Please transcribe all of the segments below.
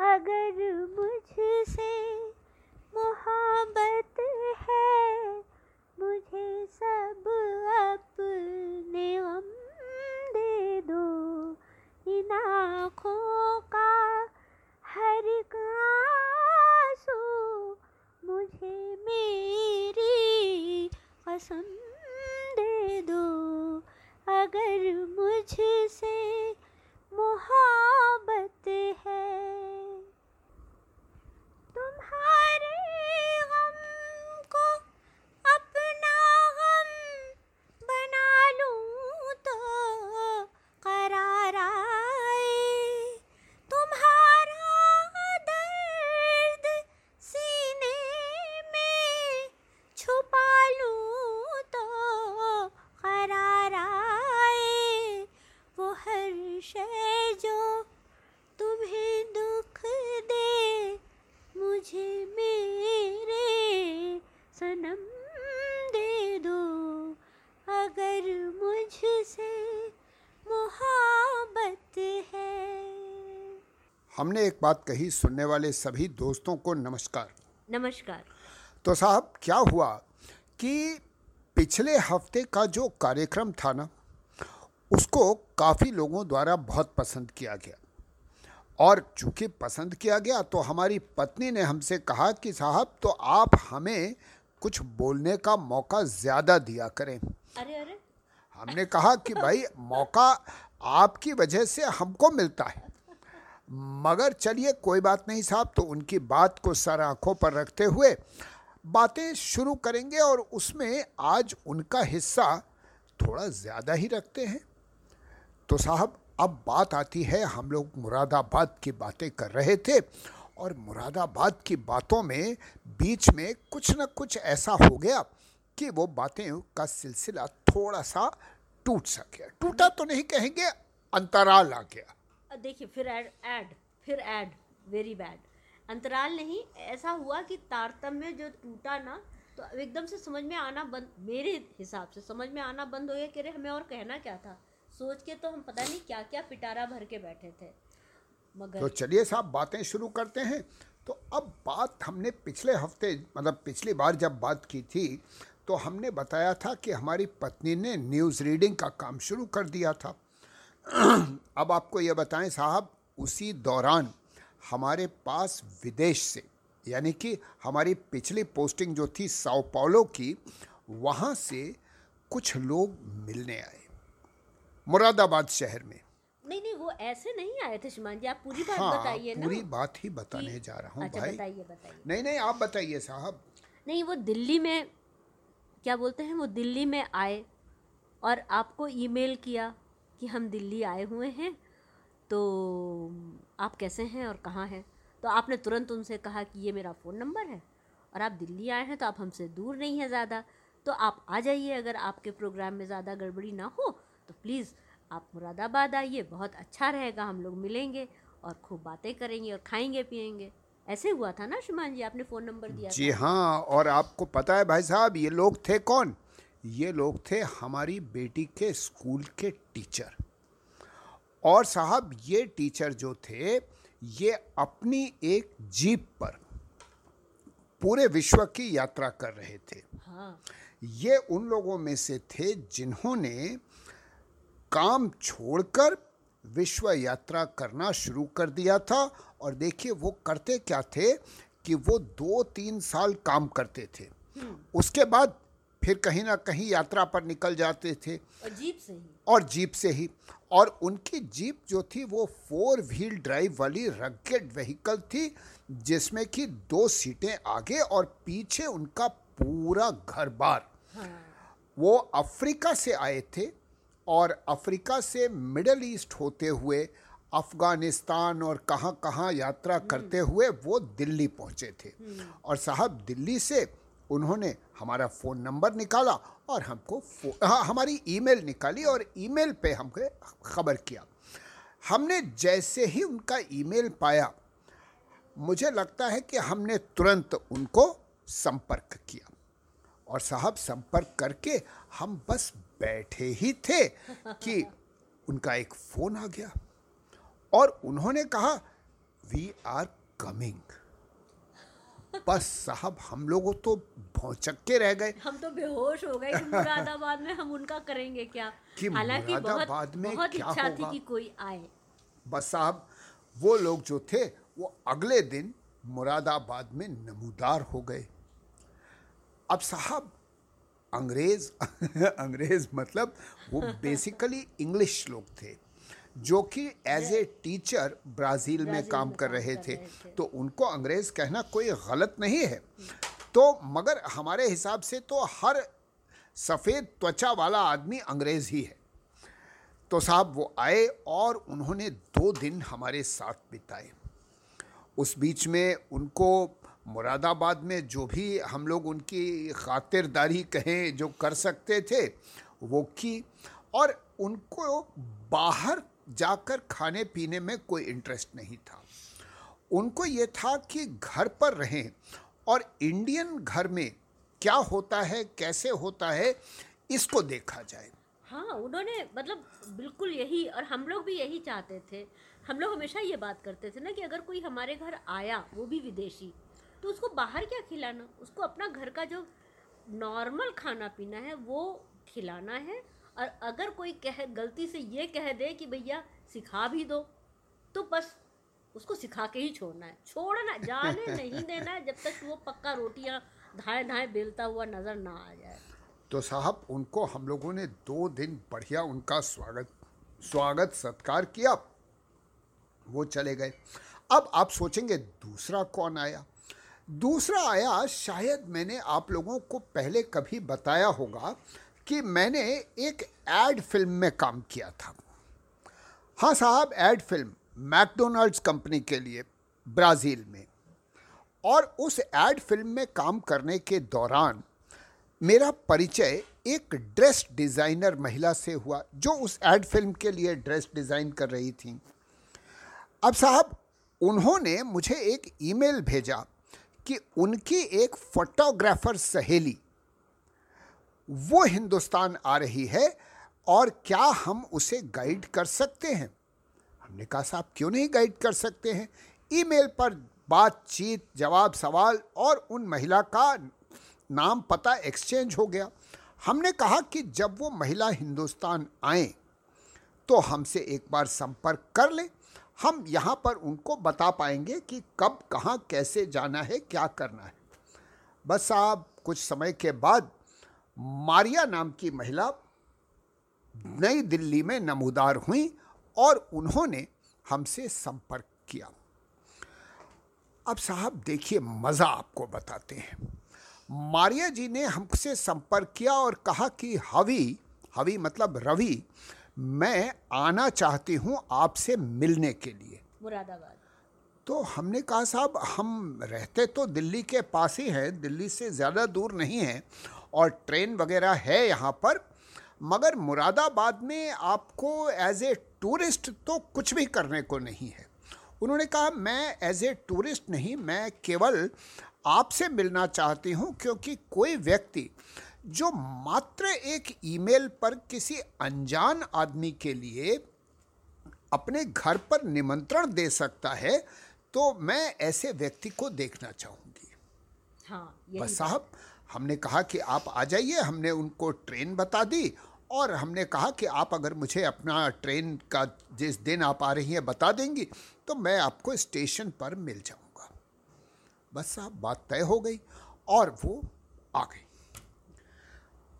अगर मुझसे मोहब्बत है, मुझे सब अपने गम दे दो। इन आँखों का हर एक मुझे मेरी कसम दे दो। अगर मुझसे मोहब्बत है हमने एक बात कही सुनने वाले सभी दोस्तों को नमस्कार। नमस्कार। तो साहब क्या हुआ कि पिछले हफ़्ते का जो कार्यक्रम था ना उसको काफ़ी लोगों द्वारा बहुत पसंद किया गया। और चूँकि पसंद किया गया तो हमारी पत्नी ने हमसे कहा कि साहब तो आप हमें कुछ बोलने का मौका ज़्यादा दिया करें। अरे अरे। हमने कहा कि भाई मौका आपकी वजह से हमको मिलता है। मगर चलिए, कोई बात नहीं साहब। तो उनकी बात को सर आँखों पर रखते हुए बातें शुरू करेंगे और उसमें आज उनका हिस्सा थोड़ा ज़्यादा ही रखते हैं। तो साहब, अब बात आती है, हम लोग मुरादाबाद की बातें कर रहे थे और मुरादाबाद की बातों में बीच में कुछ न कुछ ऐसा हो गया कि वो बातें का सिलसिला थोड़ा सा टूट सा गया टूटा तो नहीं कहेंगे, अंतराल आ गया। देखिए, फिर ऐड ऐड फिर ऐड वेरी बैड अंतराल नहीं, ऐसा हुआ कि तारतम्य जो टूटा ना तो एकदम से समझ में आना बंद, मेरे हिसाब से समझ में आना बंद हो गया कि अरे, हमें और कहना क्या था? सोच के तो हम पता नहीं क्या क्या पिटारा भर के बैठे थे। मगर तो चलिए साहब, बातें शुरू करते हैं। तो अब बात हमने पिछले हफ़्ते मतलब पिछली बार जब बात की थी तो हमने बताया था कि हमारी पत्नी ने न्यूज़ रीडिंग का काम शुरू कर दिया था। अब आपको ये बताएँ साहब उसी दौरान हमारे पास विदेश से यानी कि हमारी पिछली पोस्टिंग जो थी साओ पाउलो की वहाँ से कुछ लोग मिलने आए मुरादाबाद शहर में। नहीं नहीं वो ऐसे नहीं आए थे शुमान जी आप पूरी बात हाँ बताइए ना। पूरी बात ही बताने जा रहा हूँ अच्छा भाई। बताइए बताइए। नहीं नहीं आप बताइए साहब। नहीं वो दिल्ली में क्या बोलते हैं वो दिल्ली में आए और आपको ईमेल किया कि हम दिल्ली आए हुए हैं तो आप कैसे हैं और कहाँ हैं? तो आपने तुरंत उनसे कहा कि ये मेरा फ़ोन नंबर है और आप दिल्ली आए हैं तो आप हमसे दूर नहीं हैं ज़्यादा। तो आप आ जाइए अगर आपके प्रोग्राम में ज़्यादा गड़बड़ी ना हो तो प्लीज़ आप मुरादाबाद आइए बहुत अच्छा रहेगा हम लोग मिलेंगे और खूब बातें करेंगे और खाएँगे पिएँगे ऐसे हुआ था ना शुमान जी आपने फ़ोन नंबर दिया जी हाँ और आपको पता है भाई साहब ये लोग थे कौन? ये लोग थे हमारी बेटी के स्कूल के टीचर। और साहब ये टीचर जो थे ये अपनी एक जीप पर पूरे विश्व की यात्रा कर रहे थे। हाँ। ये उन लोगों में से थे जिन्होंने काम छोड़कर विश्व यात्रा करना शुरू कर दिया था। और देखिए वो करते क्या थे कि वो दो तीन साल काम करते थे। उसके बाद फिर कहीं ना कहीं यात्रा पर निकल जाते थे। और जीप से ही। और जीप से ही। और उनकी जीप जो थी वो फोर व्हील ड्राइव वाली रगेड व्हीकल थी जिसमें कि दो सीटें आगे और पीछे उनका पूरा घर बार हाँ। वो अफ्रीका से आए थे और अफ्रीका से मिडल ईस्ट होते हुए अफ़गानिस्तान और कहाँ कहाँ यात्रा करते हुए वो दिल्ली पहुँचे थे। और साहब दिल्ली से उन्होंने हमारा फ़ोन नंबर निकाला और हमको हाँ हमारी ईमेल निकाली और ईमेल पे हमको खबर किया। हमने जैसे ही उनका ईमेल पाया, मुझे लगता है कि हमने तुरंत उनको संपर्क किया। और साहब, संपर्क करके हम बस बैठे ही थे कि उनका एक फ़ोन आ गया और उन्होंने कहा वी आर कमिंग बस साहब हम लोगों तो भौचक के रह गए। हम तो बेहोश हो गए कि मुरादाबाद में हम उनका करेंगे क्या? कि हालाँकि बहुत मुरादाबाद में बहुत क्या इच्छा थी कि कोई आए। बस साहब वो लोग जो थे वो अगले दिन मुरादाबाद में नमूदार हो गए। अब साहब अंग्रेज़ अंग्रेज़ मतलब वो बेसिकली इंग्लिश लोग थे। जो कि एज ए टीचर ब्राज़ील में काम कर रहे थे। तो उनको अंग्रेज़ कहना कोई गलत नहीं है। तो मगर हमारे हिसाब से तो हर सफ़ेद त्वचा वाला आदमी अंग्रेज़ ही है। तो साहब वो आए और उन्होंने दो दिन हमारे साथ बिताए। उस बीच में उनको मुरादाबाद में जो भी हम लोग उनकी खातिरदारी कहें जो कर सकते थे वो की और उनको बाहर जाकर खाने पीने में कोई इंटरेस्ट नहीं था। उनको ये था कि घर पर रहें और इंडियन घर में क्या होता है, कैसे होता है, इसको देखा जाए। हाँ उन्होंने मतलब बिल्कुल यही और हम लोग भी यही चाहते थे। हम लोग हमेशा ये बात करते थे ना कि अगर कोई हमारे घर आया, वो भी विदेशी तो उसको बाहर क्या खिलाना? उसको अपना घर का जो नॉर्मल खाना पीना है, वो खिलाना है और अगर कोई कह, गलती से ये कह दे कि भैया सिखा भी दो तो बस उसको सिखा के ही छोड़ना है। छोड़ना, जाने नहीं देना है जब तक वो पक्का रोटियाँ धाए धाए बेलता हुआ नज़र ना आ जाए। तो साहब, उनको हम लोगों ने दो दिन बढ़िया उनका स्वागत स्वागत सत्कार किया। वो चले गए। अब आप सोचेंगे, दूसरा कौन आया? दूसरा आया, शायद मैंने आप लोगों को पहले कभी बताया होगा कि मैंने एक एड फ़िल्म में काम किया था। हाँ साहब एड फ़िल्म मैकडोनल्ड्स कंपनी के लिए, ब्राज़ील में। और उस एड फ़िल्म में काम करने के दौरान मेरा परिचय एक ड्रेस डिज़ाइनर महिला से हुआ, जो उस एड फ़िल्म के लिए ड्रेस डिज़ाइन कर रही थी। अब साहब, उन्होंने मुझे एक ईमेल भेजा कि उनकी एक फोटोग्राफर सहेली वो हिंदुस्तान आ रही है और क्या हम उसे गाइड कर सकते हैं? हमने कहा, साहब, क्यों नहीं गाइड कर सकते हैं? ईमेल पर बातचीत, जवाब, सवाल और उन महिला का नाम पता एक्सचेंज हो गया। हमने कहा कि जब वो महिला हिंदुस्तान आए तो हमसे एक बार संपर्क कर लें। हम यहाँ पर उनको बता पाएँगे कि कब, कहाँ, कैसे जाना है, क्या करना है। बस आप कुछ समय के बाद मारिया नाम की महिला नई दिल्ली में नमूदार हुई और उन्होंने हमसे संपर्क किया। अब साहब देखिए मज़ा आपको बताते हैं। मारिया जी ने हमसे संपर्क किया और कहा कि हवी हवी मतलब रवि मैं आना चाहती हूँ आपसे मिलने के लिए। मुरादाबाद। तो हमने कहा साहब हम रहते तो दिल्ली के पास ही हैं दिल्ली से ज़्यादा दूर नहीं है और ट्रेन वगैरह है यहाँ पर मगर मुरादाबाद में आपको एज ए टूरिस्ट तो कुछ भी करने को नहीं है। उन्होंने कहा मैं एज ए टूरिस्ट नहीं मैं केवल आपसे मिलना चाहती हूँ क्योंकि कोई व्यक्ति जो मात्र एक ईमेल पर किसी अनजान आदमी के लिए अपने घर पर निमंत्रण दे सकता है तो मैं ऐसे व्यक्ति को देखना चाहूँगी। हाँ बस साहब हमने कहा कि आप आ जाइए हमने उनको ट्रेन बता दी और हमने कहा कि आप अगर मुझे अपना ट्रेन का जिस दिन आप आ रही हैं बता देंगी तो मैं आपको स्टेशन पर मिल जाऊँगा। बस साहब बात तय हो गई और वो आ गई।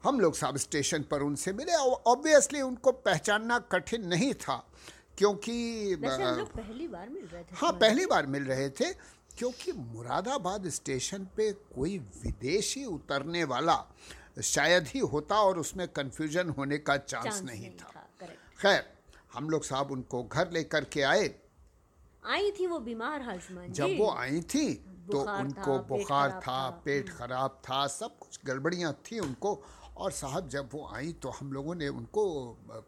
हम लोग साहब स्टेशन पर उनसे मिले। ऑब्वियसली उनको पहचानना कठिन नहीं था क्योंकि वैसे हम लोग पहली बार मिल रहे थे हाँ पहली बार मिल रहे थे। क्योंकि मुरादाबाद स्टेशन पे कोई विदेशी उतरने वाला शायद ही होता और उसमें कंफ्यूजन होने का चांस चांस नहीं था। करेक्ट खैर हम लोग साहब उनको घर लेकर के आए। आई थी वो बीमार जब वो आई थी तो उनको था, बुखार था था। पेट खराब था सब कुछ गड़बड़ियाँ थी उनको। और साहब जब वो आई तो हम लोगों ने उनको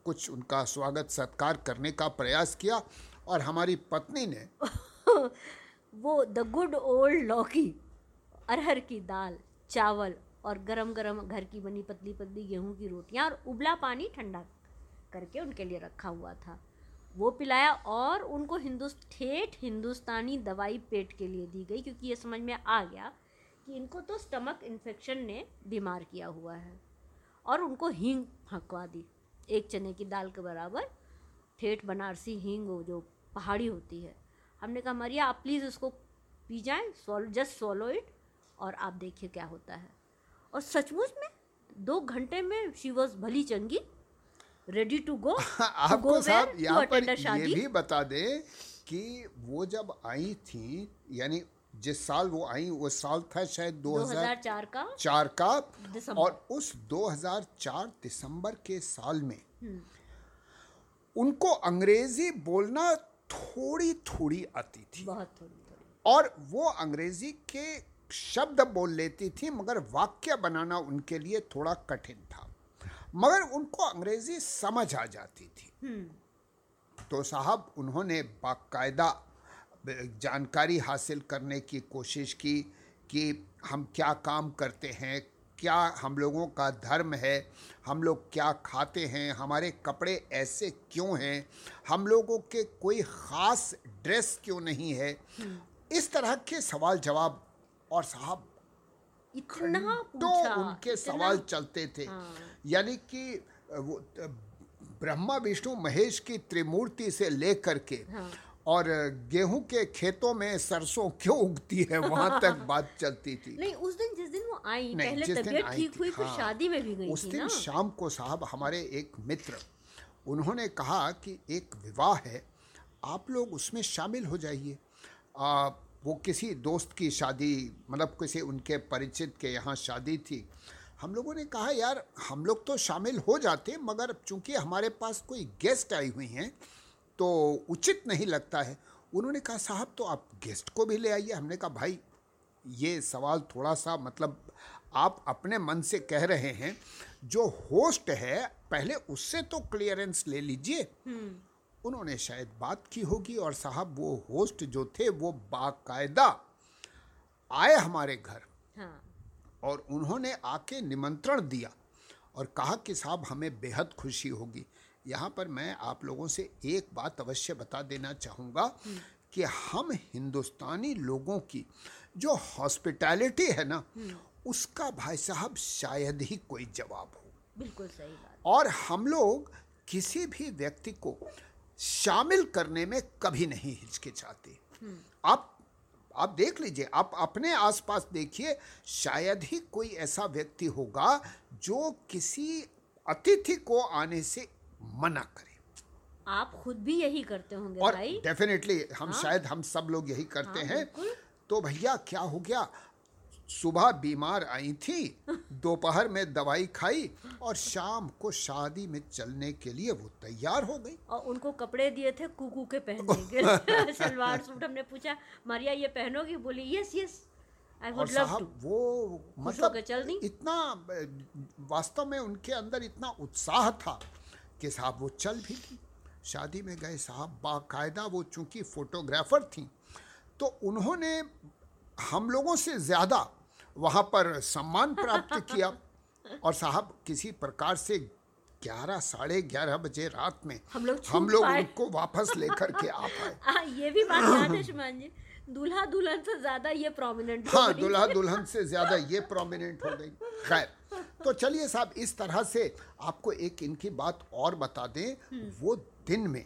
कुछ उनका स्वागत सत्कार करने का प्रयास किया और हमारी पत्नी ने वो द गुड ओल्ड लौकी, अरहर की दाल, चावल और गरम गरम घर की बनी पतली पतली गेहूँ की रोटियाँ और उबला पानी ठंडा करके उनके लिए रखा हुआ था। वो पिलाया और उनको हिंदुस, ठेठ हिंदुस्तानी दवाई पेट के लिए दी गई क्योंकि ये समझ में आ गया कि इनको तो स्टमक इन्फेक्शन ने बीमार किया हुआ है और उनको हींग हकवा दी। एक चने की दाल के बराबर ठेठ बनारसी हींग जो पहाड़ी होती है हमने कहा मरिया आप प्लीज़ उसको पी जाएँ सॉल जस्ट सॉलो इट और आप देखिए क्या होता है. और सचमुच में दो घंटे में शी वॉज़ भली चंगी रेडी टू गो आपको साहब यहाँ पर ये भी बता दें कि वो जब आई थी यानी जिस साल वो आई वो साल था शायद 2004 का। चार का। और उस 2004 दिसंबर के साल में हम्म। उनको अंग्रेज़ी बोलना थोड़ी थोड़ी आती थी बहुत थोड़ी थोड़ी और वो अंग्रेज़ी के शब्द बोल लेती थी मगर वाक्य बनाना उनके लिए थोड़ा कठिन था। मगर उनको अंग्रेज़ी समझ आ जाती थी। हम्म। तो साहब उन्होंने बाकायदा जानकारी हासिल करने की कोशिश की कि हम क्या काम करते हैं क्या हम लोगों का धर्म है हम लोग क्या खाते हैं हमारे कपड़े ऐसे क्यों हैं हम लोगों के कोई ख़ास ड्रेस क्यों नहीं है हम्म। इस तरह के सवाल जवाब और साहब इतना तो उनके इतना? सवाल चलते थे हाँ। यानी कि वो ब्रह्मा विष्णु महेश की त्रिमूर्ति से लेकर के हाँ। और गेहूँ के खेतों में सरसों क्यों उगती है? वहाँ तक बात चलती थी। नहीं उस दिन जिस दिन वो आई पहले तबीयत ठीक हुई फिर हाँ, शादी में भी गई उस दिन शाम को साहब हमारे एक मित्र उन्होंने कहा कि एक विवाह है आप लोग उसमें शामिल हो जाइए। वो किसी दोस्त की शादी मतलब किसी उनके परिचित के यहाँ शादी थी। हम लोगों ने कहा यार हम लोग तो शामिल हो जाते मगर चूँकि हमारे पास कोई गेस्ट आई हुई हैं तो उचित नहीं लगता है। उन्होंने कहा साहब तो आप गेस्ट को भी ले आइए। हमने कहा भाई ये सवाल थोड़ा सा मतलब आप अपने मन से कह रहे हैं। जो होस्ट है पहले उससे तो क्लियरेंस ले लीजिए। हम्म। उन्होंने शायद बात की होगी और साहब वो होस्ट जो थे वो बाकायदा आए हमारे घर। हाँ। और उन्होंने आके निमंत्रण दिया और कहा कि साहब हमें बेहद खुशी होगी। यहाँ पर मैं आप लोगों से एक बात अवश्य बता देना चाहूँगा हम्म। कि हम हिंदुस्तानी लोगों की जो हॉस्पिटैलिटी है ना हम्म। उसका भाई साहब शायद ही कोई जवाब हो बिल्कुल सही बात और हम लोग किसी भी व्यक्ति को शामिल करने में कभी नहीं हिचकिचाते आप आप देख लीजिए आप अपने आसपास देखिए शायद ही कोई ऐसा व्यक्ति होगा जो किसी अतिथि को आने से मना करें। आप खुद भी यही करते होंगे और भाई। डेफिनेटली हम हाँ? शायद हम सब लोग यही करते हाँ, हैं। तो भैया क्या हो गया? सुबह बीमार आई थी दोपहर में दवाई खाई और शाम को शादी में चलने के लिए वो तैयार हो गई। और उनको कपड़े दिए थे कुकू के पहनने के सलवार सूट हमने पूछा मारिया ये पहनोगी? बोली yes yes I would love to वो मतलब चल इतना वास्तव में उनके अंदर इतना उत्साह था। कि साहब वो चल भी थी शादी में गए साहब बाकायदा वो चूँकि फोटोग्राफर थी तो उन्होंने हम लोगों से ज़्यादा वहाँ पर सम्मान प्राप्त किया। और साहब किसी प्रकार से ग्यारह साढ़े ग्यारह बजे रात में हम लोग हम लोग उनको वापस लेकर के आ पाए। ये भी बात याद है शुमान जी। दूल्हा दुल्हन से ज़्यादा ये प्रोमिनेंट हाँ दूल्हा दुल्हन से ज़्यादा ये प्रोमिनेंट हो गई। खैर तो चलिए साहब इस तरह से आपको एक इनकी बात और बता दें। वो दिन में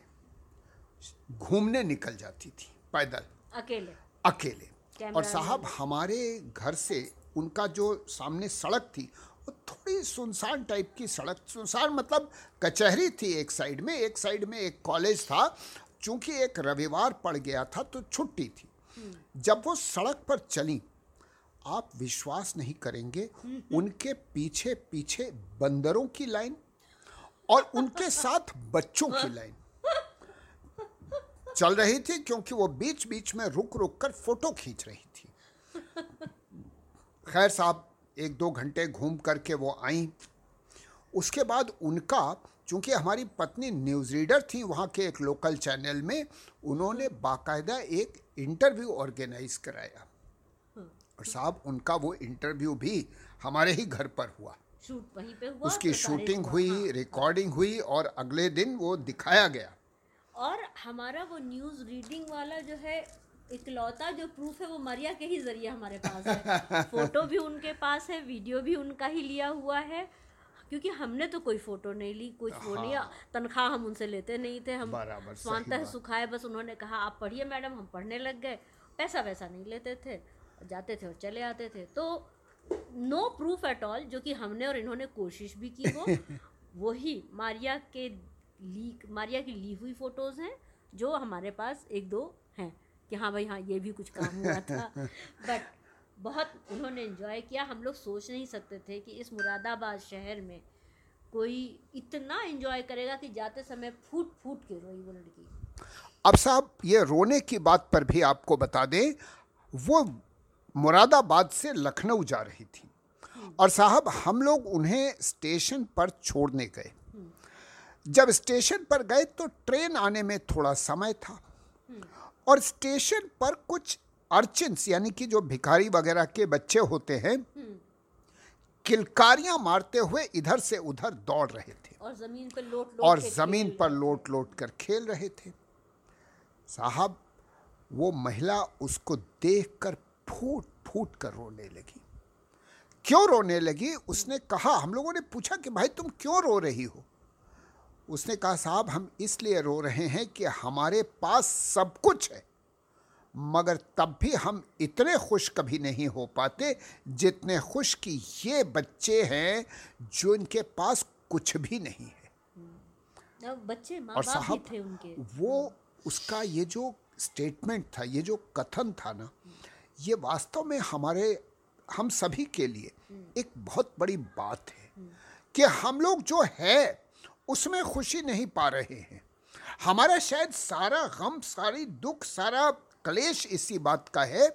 घूमने निकल जाती थी पैदल। अकेले। अकेले। और साहब हमारे घर से उनका जो सामने सड़क थी वो थोड़ी सुनसान टाइप की सड़क। सुनसान मतलब कचहरी थी एक साइड में एक साइड में एक कॉलेज था। चूँकि एक रविवार पड़ गया था तो छुट्टी थी। हम्म। जब वो सड़क पर चली आप विश्वास नहीं करेंगे, उनके पीछे पीछे बंदरों की लाइन और उनके साथ बच्चों की लाइन। चल रही थी क्योंकि वो बीच बीच में रुक रुक कर फ़ोटो खींच रही थी। खैर साहब, एक दो घंटे घूम करके वो आई। उसके बाद उनका, चूँकि हमारी पत्नी न्यूज़ रीडर थी वहाँ के एक लोकल चैनल में, उन्होंने बाकायदा एक इंटरव्यू ऑर्गेनाइज कराया। और साहब उनका वो इंटरव्यू भी हमारे ही घर पर हुआ। शूट वहीं पे हुआ उसकी शूटिंग हुई रिकॉर्डिंग हुई और अगले दिन वो दिखाया गया। और हमारा वो न्यूज़ रीडिंग वाला जो है इकलौता जो प्रूफ है वो मरिया के ही ज़रिए हमारे पास है। फ़ोटो भी उनके पास है वीडियो भी उनका ही लिया हुआ है क्योंकि हमने तो कोई फ़ोटो नहीं ली कुछ वो नहीं हाँ। तनख्वाह हम उनसे लेते नहीं थे हम स्वांतः सुखाए बस उन्होंने कहा आप पढ़िए मैडम हम पढ़ने लग गए। पैसा वैसा नहीं लेते थे। जाते थे और चले आते थे। तो नो प्रूफ एट ऑल जो कि हमने और इन्होंने कोशिश भी की हो वही मारिया के लीक मारिया की ली हुई फ़ोटोज़ हैं जो हमारे पास एक दो हैं कि हाँ भाई हाँ ये भी कुछ काम हुआ था। बट बहुत उन्होंने एंजॉय किया। हम लोग सोच नहीं सकते थे कि इस मुरादाबाद शहर में कोई इतना इन्जॉय करेगा कि जाते समय फूट फूट के रोई वो लड़की। अब साहब ये रोने की बात पर भी आपको बता दें वो मुरादाबाद से लखनऊ जा रही थी। और साहब हम लोग उन्हें स्टेशन पर छोड़ने गए। जब स्टेशन पर गए तो ट्रेन आने में थोड़ा समय था। और स्टेशन पर कुछ अर्चिन्स यानी कि जो भिखारी वगैरह के बच्चे होते हैं किलकारियाँ मारते हुए इधर से उधर दौड़ रहे थे। और ज़मीन पर लोट लोट और ज़मीन पर लोट लोट कर खेल रहे थे। साहब वो महिला उसको देखकर फूट फूट कर रोने लगी। क्यों रोने लगी? उसने कहा हम लोगों ने पूछा कि भाई तुम क्यों रो रही हो? उसने कहा साहब हम इसलिए रो रहे हैं कि हमारे पास सब कुछ है मगर तब भी हम इतने खुश कभी नहीं हो पाते जितने खुश कि ये बच्चे हैं जो इनके पास कुछ भी नहीं है। बच्चे और साहब थे उनके। वो उसका ये जो स्टेटमेंट था ये जो कथन था ना ये वास्तव में हमारे हम सभी के लिए एक बहुत बड़ी बात है कि हम लोग जो है उसमें खुशी नहीं पा रहे हैं। हमारा शायद सारा गम सारी दुख सारा क्लेश इसी बात का है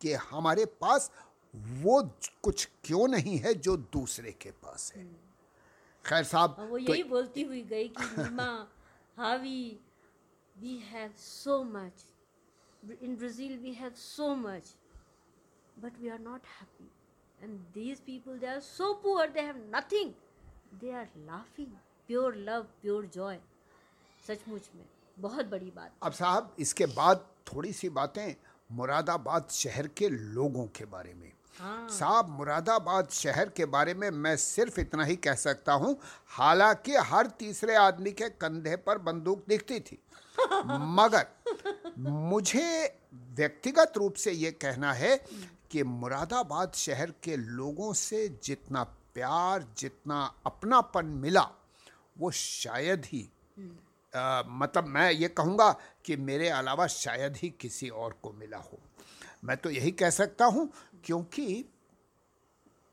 कि हमारे पास वो कुछ क्यों नहीं है जो दूसरे के पास है। खैर साहब वो तो यही बोलती हुई गई कि नीमा हावी we have so much in Brazil we have so much but we are not happy. And these people they are so poor they have nothing. They are laughing. Pure love pure joy. सचमुच में बहुत बड़ी बात अब साहब इसके बाद थोड़ी सी बातें मुरादाबाद शहर के लोगों के बारे में। हाँ। साहब मुरादाबाद शहर के बारे में मैं सिर्फ़ इतना ही कह सकता हूँ हालाँकि हर तीसरे आदमी के कंधे पर बंदूक दिखती थी। मगर मुझे व्यक्तिगत रूप से ये कहना है कि मुरादाबाद शहर के लोगों से जितना प्यार जितना अपनापन मिला वो शायद ही अ, मतलब मैं ये कहूँगा कि मेरे अलावा शायद ही किसी और को मिला हो। मैं तो यही कह सकता हूँ क्योंकि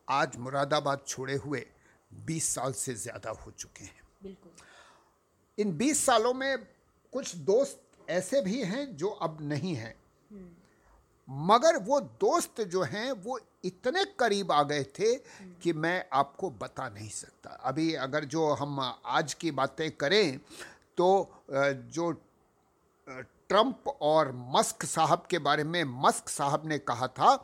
आज मुरादाबाद छोड़े हुए 20 साल से ज़्यादा हो चुके हैं। इन 20 सालों में कुछ दोस्त ऐसे भी हैं जो अब नहीं हैं। मगर वो दोस्त जो हैं वो इतने करीब आ गए थे कि मैं आपको बता नहीं सकता। अभी अगर जो हम आज की बातें करें तो जो ट्रंप और मस्क साहब के बारे में मस्क साहब ने कहा था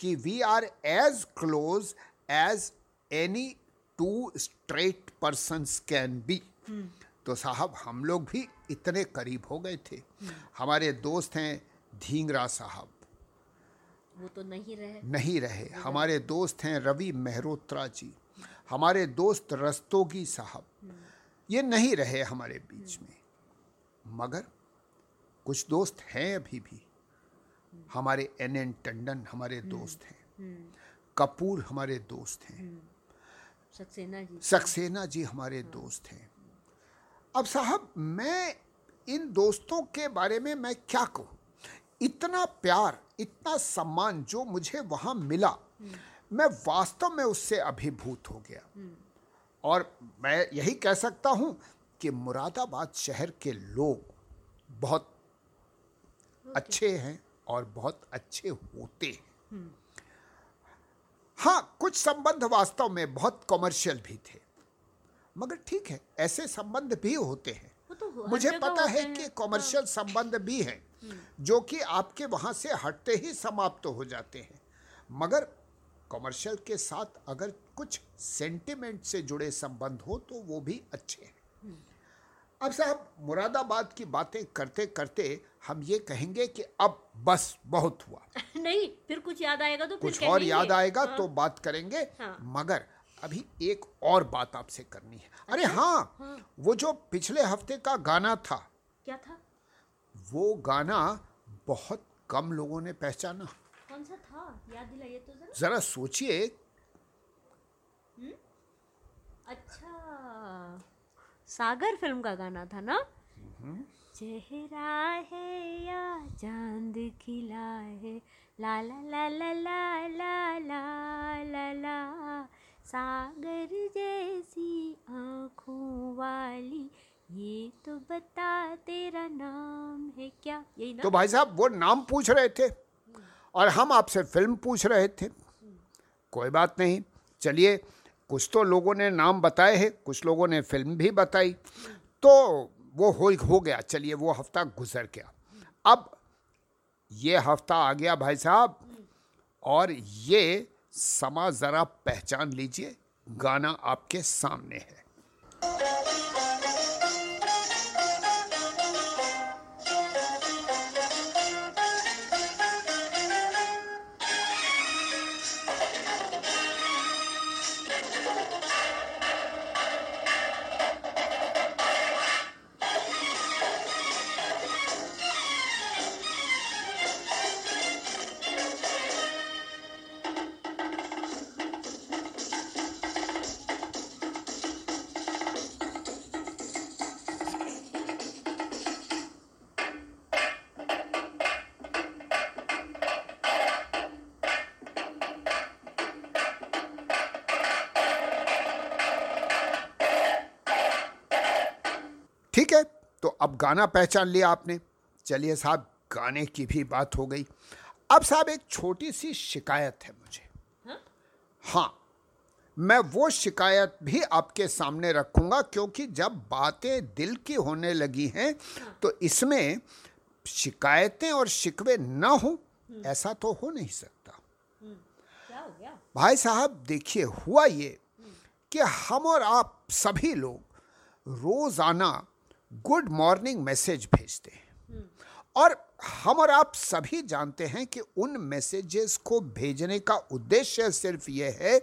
कि we are as close as any two straight persons can be तो साहब हम लोग भी इतने करीब हो गए थे। हमारे दोस्त हैं धींगरा साहब। वो तो नहीं रहे। नहीं रहे। हमारे दोस्त हैं रवि मेहरोत्रा जी। हमारे दोस्त रस्तोगी साहब। ये नहीं रहे हमारे बीच में। मगर कुछ दोस्त हैं अभी भी। हमारे एन एन टंडन हमारे दोस्त हैं। कपूर हमारे दोस्त हैं। सक्सेना जी। सक्सेना जी हमारे दोस्त हैं। अब साहब मैं इन दोस्तों के बारे में मैं क्या कहूँ? इतना प्यार इतना सम्मान जो मुझे वहाँ मिला मैं वास्तव में उससे अभिभूत हो गया। और मैं यही कह सकता हूँ कि मुरादाबाद शहर के लोग बहुत अच्छे हैं और बहुत अच्छे होते हैं। हाँ कुछ संबंध वास्तव में बहुत कमर्शियल भी थे मगर ठीक है ऐसे संबंध भी होते हैं। तो मुझे पता है कि कमर्शियल संबंध भी हैं। जो कि आपके वहाँ से हटते ही समाप्त तो हो जाते हैं। मगर कमर्शियल के साथ अगर कुछ सेंटिमेंट से जुड़े संबंध हो तो वो भी अच्छे हैं। अब साहब मुरादाबाद की बातें करते करते हम ये कहेंगे कि अब बस बहुत हुआ। नहीं फिर कुछ याद आएगा तो फिर कुछ और याद आएगा हाँ, तो बात करेंगे। हाँ। मगर अभी एक और बात आपसे करनी है। अरे हाँ हाँ। वो जो पिछले हफ़्ते का गाना था क्या था? वो गाना बहुत कम लोगों ने पहचाना। कौन सा था? याद दिलाइए तो जरा। जरा सोचिए। अच्छा। सागर फ़िल्म का गाना था ना? चेहरा है या चाँद खिला है? ला ला ला ला ला ला ला ला ला। सागर जैसी आँखों वाली ये तो बता तेरा नाम है क्या? यही ना? तो भाई साहब, वो नाम पूछ रहे थे और हम आपसे फ़िल्म पूछ रहे थे। कोई बात नहीं, चलिए, कुछ तो लोगों ने नाम बताए हैं, कुछ लोगों ने फ़िल्म भी बताई। तो वो हो हो गया, चलिए, वो हफ़्ता गुजर गया। अब ये हफ़्ता आ गया भाई साहब और ये समा ज़रा पहचान लीजिए, गाना आपके सामने है। तो अब गाना पहचान लिया आपने। चलिए साहब गाने की भी बात हो गई। अब साहब एक छोटी सी शिकायत है मुझे। हाँ? हाँ मैं वो शिकायत भी आपके सामने रखूँगा क्योंकि जब बातें दिल की होने लगी हैं तो इसमें शिकायतें और शिकवे ना हो ऐसा तो हो नहीं सकता। क्या गया? भाई साहब देखिए हुआ ये कि हम और आप सभी लोग रोज़ाना गुड मॉर्निंग मैसेज भेजते हैं। और हम और आप सभी जानते हैं कि उन मैसेजेस को भेजने का उद्देश्य सिर्फ़ ये है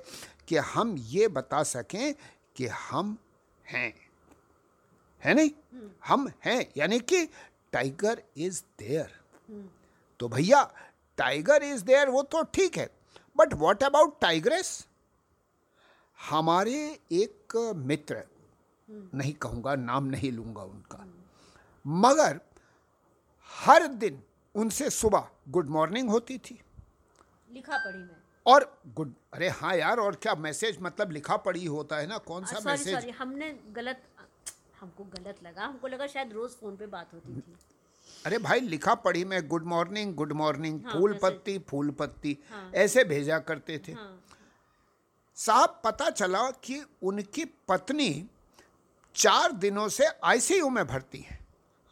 कि हम ये बता सकें कि हम हैं। है नहीं? हम हैं, यानी कि टाइगर इज़ देयर तो भैया टाइगर इज़ देयर वो तो ठीक है। बट व्हाट अबाउट टाइग्रेस हमारे एक मित्र नहीं कहूँगा नाम नहीं लूँगा उनका। मगर हर दिन उनसे सुबह गुड मॉर्निंग होती थी। लिखा पढ़ी में। और गुड अरे हाँ यार और क्या मैसेज मतलब लिखा पढ़ी होता है ना कौन सा सॉरी मैसेज? हमने गलत हमको गलत लगा हमको लगा शायद रोज फ़ोन पे बात होती थी। अरे भाई लिखा पढ़ी में गुड मॉर्निंग गुड मॉर्निंग हाँ, फूल पत्ती फूल पत्ती हाँ। ऐसे भेजा करते थे। हाँ। साहब पता चला कि उनकी पत्नी चार दिनों से आईसीयू में भर्ती है।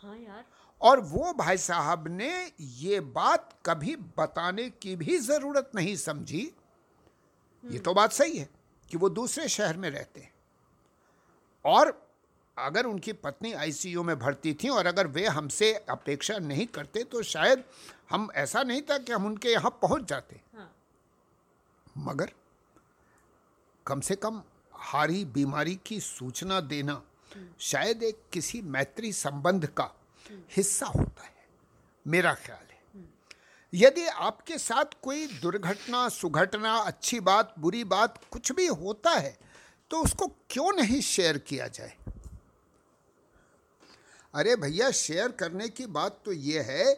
हाँ यार। और वो भाई साहब ने ये बात कभी बताने की भी ज़रूरत नहीं समझी। ये तो बात सही है कि वो दूसरे शहर में रहते हैं। और अगर उनकी पत्नी आईसीयू में भर्ती थी और अगर वे हमसे अपेक्षा नहीं करते तो शायद हम ऐसा नहीं था कि हम उनके यहाँ पहुँच जाते। हाँ। मगर कम से कम हारी बीमारी की सूचना देना शायद एक किसी मैत्री संबंध का हिस्सा होता है, मेरा ख्याल है। यदि आपके साथ कोई दुर्घटना, सुघटना, अच्छी बात, बुरी बात कुछ भी होता है तो उसको क्यों नहीं शेयर किया जाए? अरे भैया, शेयर करने की बात तो ये है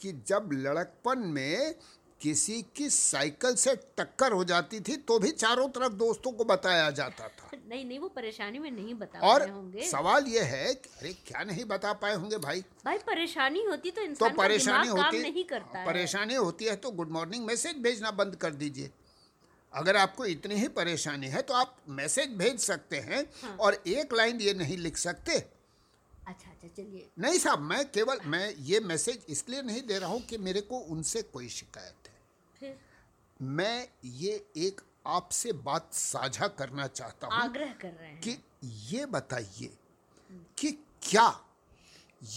कि जब लड़कपन में किसी की साइकिल से टक्कर हो जाती थी तो भी चारों तरफ़ दोस्तों को बताया जाता था। नहीं नहीं वो परेशानी में नहीं बता और पाए होंगे। सवाल ये है कि अरे क्या नहीं बता पाए होंगे भाई? भाई परेशानी होती तो तो इंसान का परेशानी काम होती नहीं करता है। परेशानी होती है तो गुड मॉर्निंग मैसेज भेजना बंद कर दीजिए। अगर आपको इतनी ही परेशानी है तो आप मैसेज भेज सकते हैं हाँ। और एक लाइन ये नहीं लिख सकते। अच्छा अच्छा चलिए। नहीं साहब मैं केवल मैं ये मैसेज इसलिए नहीं दे रहा हूँ कि मेरे को उनसे कोई शिकायत है। फिर? मैं ये एक आपसे बात साझा करना चाहता हूँ आग्रह कर रहे हैं। कि ये बताइए कि क्या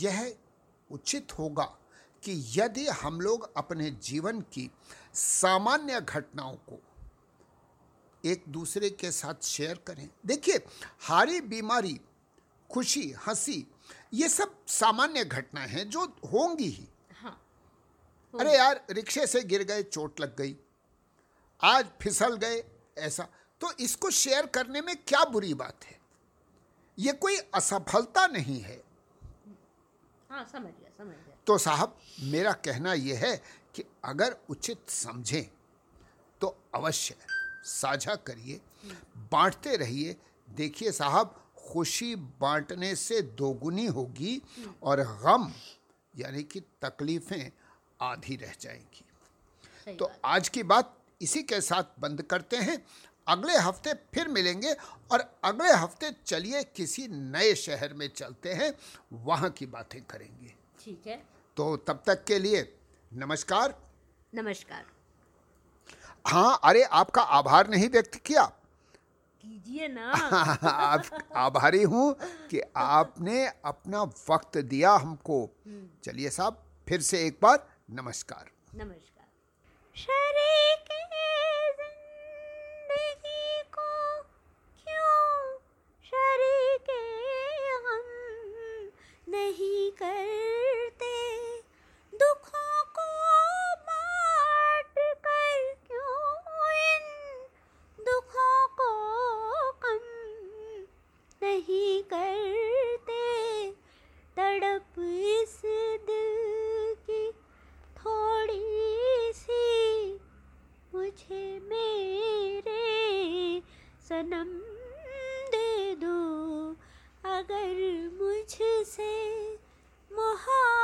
यह उचित होगा कि यदि हम लोग अपने जीवन की सामान्य घटनाओं को एक दूसरे के साथ शेयर करें? देखिए हारी बीमारी खुशी हँसी ये सब सामान्य घटनाएँ हैं जो होंगी ही। हाँ अरे यार रिक्शे से गिर गए चोट लग गई आज फिसल गए ऐसा। तो इसको शेयर करने में क्या बुरी बात है? ये कोई असफलता नहीं है। हाँ समझ गया समझ गया। तो साहब मेरा कहना यह है कि अगर उचित समझें तो अवश्य साझा करिए बांटते रहिए। देखिए साहब खुशी बांटने से दोगुनी होगी और गम यानी कि तकलीफें आधी रह जाएँगी। तो आज की बात इसी के साथ बंद करते हैं। अगले हफ़्ते फिर मिलेंगे और अगले हफ़्ते चलिए किसी नए शहर में चलते हैं। वहाँ की बातें करेंगे। ठीक है। तो तब तक के लिए नमस्कार। नमस्कार। हाँ अरे आपका आभार नहीं व्यक्त किया? कीजिए ना। आप आभारी हूँ कि आपने अपना वक्त दिया हमको। चलिए साहब फिर से एक बार नमस्कार। नमस्कार। नहीं करते? तड़प इस दिल मुझे मेरे सनम दे दो। अगर मुझसे मोहब्बत